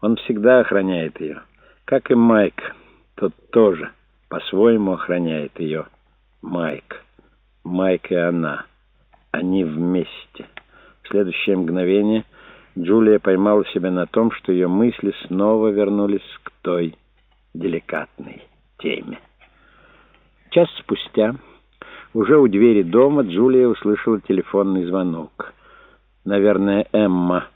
Он всегда охраняет ее. Как и Майк, тот тоже по-своему охраняет ее. Майк. Майк и она. Они вместе. В следующее мгновение Джулия поймала себя на том, что ее мысли снова вернулись к той деликатной теме. Час спустя, уже у двери дома, Джулия услышала телефонный звонок. Наверное, Эмма.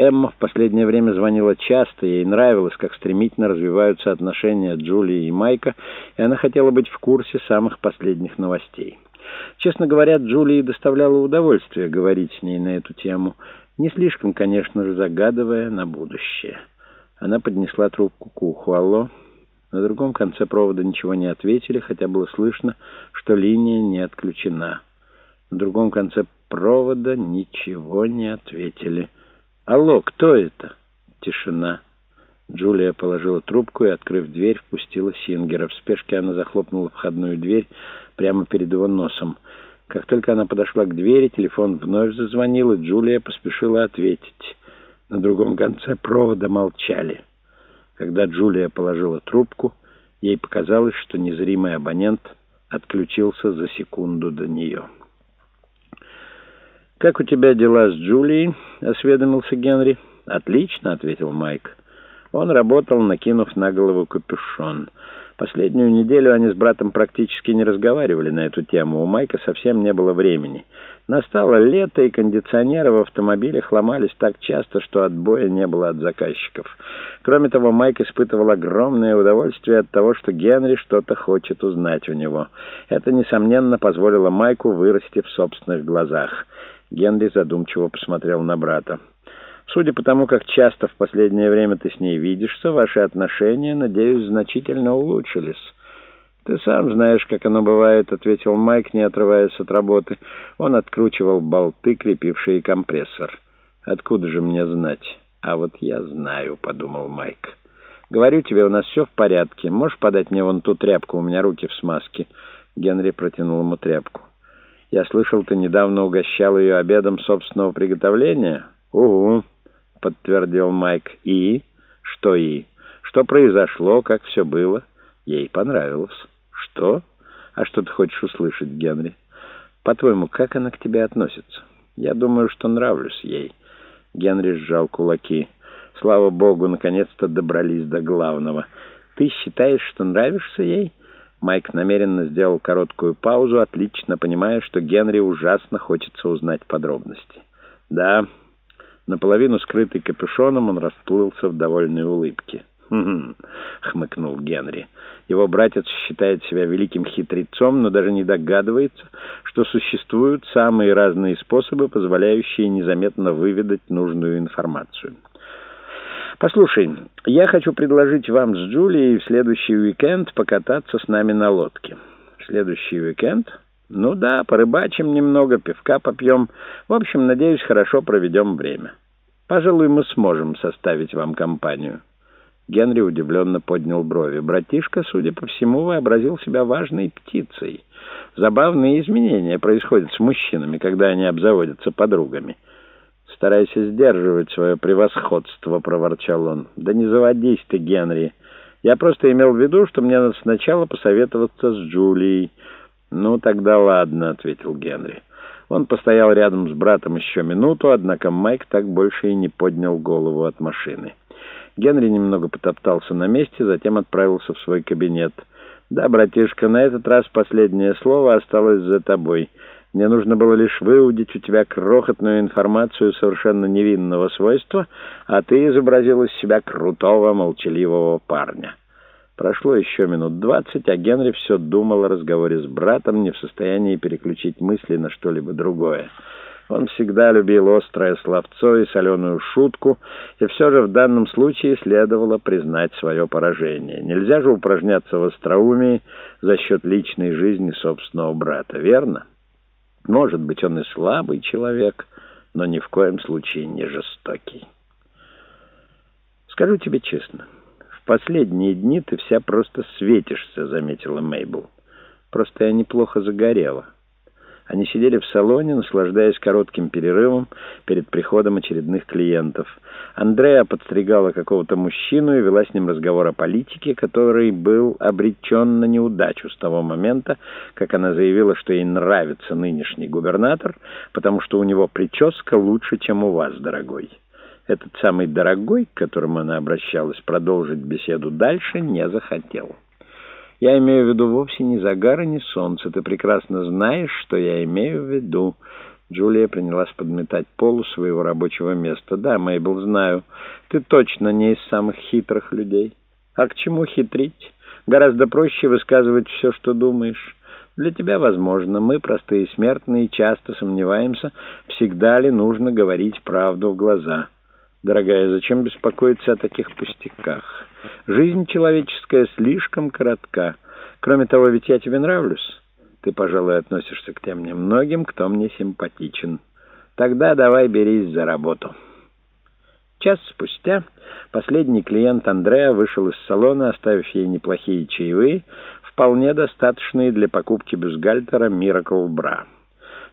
Эмма в последнее время звонила часто, ей нравилось, как стремительно развиваются отношения Джулии и Майка, и она хотела быть в курсе самых последних новостей. Честно говоря, Джулии доставляло удовольствие говорить с ней на эту тему, не слишком, конечно же, загадывая на будущее. Она поднесла трубку к уху. «Алло?» На другом конце провода ничего не ответили, хотя было слышно, что линия не отключена. На другом конце провода ничего не ответили. «Алло, кто это?» Тишина. Джулия положила трубку и, открыв дверь, впустила Сингера. В спешке она захлопнула входную дверь прямо перед его носом. Как только она подошла к двери, телефон вновь зазвонил, и Джулия поспешила ответить. На другом конце провода молчали. Когда Джулия положила трубку, ей показалось, что незримый абонент отключился за секунду до нее. «Как у тебя дела с Джулией?» — осведомился Генри. «Отлично», — ответил Майк. Он работал, накинув на голову капюшон. Последнюю неделю они с братом практически не разговаривали на эту тему. У Майка совсем не было времени. Настало лето, и кондиционеры в автомобилях ломались так часто, что отбоя не было от заказчиков. Кроме того, Майк испытывал огромное удовольствие от того, что Генри что-то хочет узнать у него. Это, несомненно, позволило Майку вырасти в собственных глазах. Генри задумчиво посмотрел на брата. «Судя по тому, как часто в последнее время ты с ней видишься, ваши отношения, надеюсь, значительно улучшились». «Ты сам знаешь, как оно бывает», — ответил Майк, не отрываясь от работы. Он откручивал болты, крепившие компрессор. «Откуда же мне знать?» «А вот я знаю», — подумал Майк. «Говорю тебе, у нас все в порядке. Можешь подать мне вон ту тряпку? У меня руки в смазке». Генри протянул ему тряпку. «Я слышал, ты недавно угощал ее обедом собственного приготовления?» «Угу», — подтвердил Майк. «И? Что «и»? Что произошло? Как все было?» Ей понравилось. «Что? А что ты хочешь услышать, Генри? По-твоему, как она к тебе относится?» «Я думаю, что нравлюсь ей». Генри сжал кулаки. «Слава богу, наконец-то добрались до главного. Ты считаешь, что нравишься ей?» Майк намеренно сделал короткую паузу, отлично понимая, что Генри ужасно хочется узнать подробности. «Да». Наполовину скрытый капюшоном, он расплылся в довольной улыбке. «Хм-хм», — хмыкнул Генри. Его братец считает себя великим хитрецом, но даже не догадывается, что существуют самые разные способы, позволяющие незаметно выведать нужную информацию. «Послушай, я хочу предложить вам с Джулией в следующий уикенд покататься с нами на лодке». «В следующий уикенд?» «Ну да, порыбачим немного, пивка попьем. В общем, надеюсь, хорошо проведем время. Пожалуй, мы сможем составить вам компанию». Генри удивленно поднял брови. Братишка, судя по всему, вообразил себя важной птицей. Забавные изменения происходят с мужчинами, когда они обзаводятся подругами. «Старайся сдерживать свое превосходство», — проворчал он. «Да не заводись ты, Генри. Я просто имел в виду, что мне надо сначала посоветоваться с Джулией». «Ну, тогда ладно», — ответил Генри. Он постоял рядом с братом еще минуту, однако Майк так больше и не поднял голову от машины. Генри немного потоптался на месте, затем отправился в свой кабинет. «Да, братишка, на этот раз последнее слово осталось за тобой. Мне нужно было лишь выудить у тебя крохотную информацию совершенно невинного свойства, а ты изобразил из себя крутого, молчаливого парня». Прошло еще минут двадцать, а Генри все думал о разговоре с братом, не в состоянии переключить мысли на что-либо другое. Он всегда любил острое словцо и соленую шутку, и все же в данном случае следовало признать свое поражение. Нельзя же упражняться в остроумии за счет личной жизни собственного брата, верно? Может быть, он и слабый человек, но ни в коем случае не жестокий. Скажу тебе честно, в последние дни ты вся просто светишься, заметила Мейбл. Просто я неплохо загорела. Они сидели в салоне, наслаждаясь коротким перерывом перед приходом очередных клиентов. Андреа подстригала какого-то мужчину и вела с ним разговор о политике, который был обречен на неудачу с того момента, как она заявила, что ей нравится нынешний губернатор, потому что у него прическа лучше, чем у вас, дорогой. Этот самый дорогой, к которому она обращалась, продолжить беседу дальше не захотел. Я имею в виду вовсе не загар и не солнце. Ты прекрасно знаешь, что я имею в виду. Джулия принялась подметать пол своего рабочего места. Да, Мейбл, знаю. Ты точно не из самых хитрых людей. А к чему хитрить? Гораздо проще высказывать все, что думаешь. Для тебя возможно. Мы, простые смертные, часто сомневаемся, всегда ли нужно говорить правду в глаза. Дорогая, зачем беспокоиться о таких пустяках? Жизнь человеческая слишком коротка. Кроме того, ведь я тебе нравлюсь. Ты, пожалуй, относишься к тем немногим, кто мне симпатичен. Тогда давай берись за работу». Час спустя последний клиент Андреа вышел из салона, оставив ей неплохие чаевые, вполне достаточные для покупки бюстгальтера «Миракл Бра».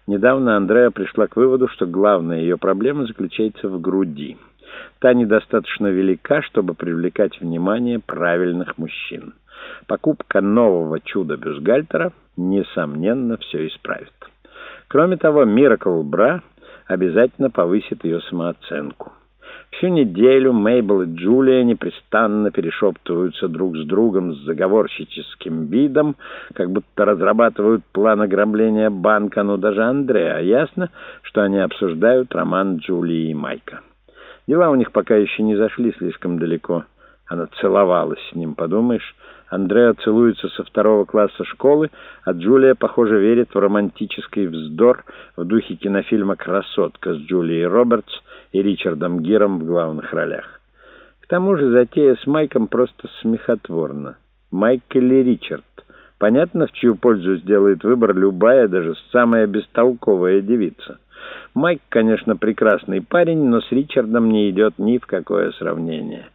Недавно Андреа пришла к выводу, что главная ее проблема заключается в груди. Та недостаточно велика, чтобы привлекать внимание правильных мужчин. Покупка нового чуда-бюстгальтера, несомненно, все исправит. Кроме того, Miracle Bra обязательно повысит ее самооценку. Всю неделю Мейбл и Джулия непрестанно перешептываются друг с другом с заговорщическим видом, как будто разрабатывают план ограбления банка, но даже Андреа ясно, что они обсуждают роман Джулии и Майка. Дела у них пока еще не зашли слишком далеко. Она целовалась с ним, подумаешь. Андреа целуется со второго класса школы, а Джулия, похоже, верит в романтический вздор в духе кинофильма «Красотка» с Джулией Робертс и Ричардом Гиром в главных ролях. К тому же затея с Майком просто смехотворна. Майк или Ричард? Понятно, в чью пользу сделает выбор любая, даже самая бестолковая девица. Майк, конечно, прекрасный парень, но с Ричардом не идет ни в какое сравнение.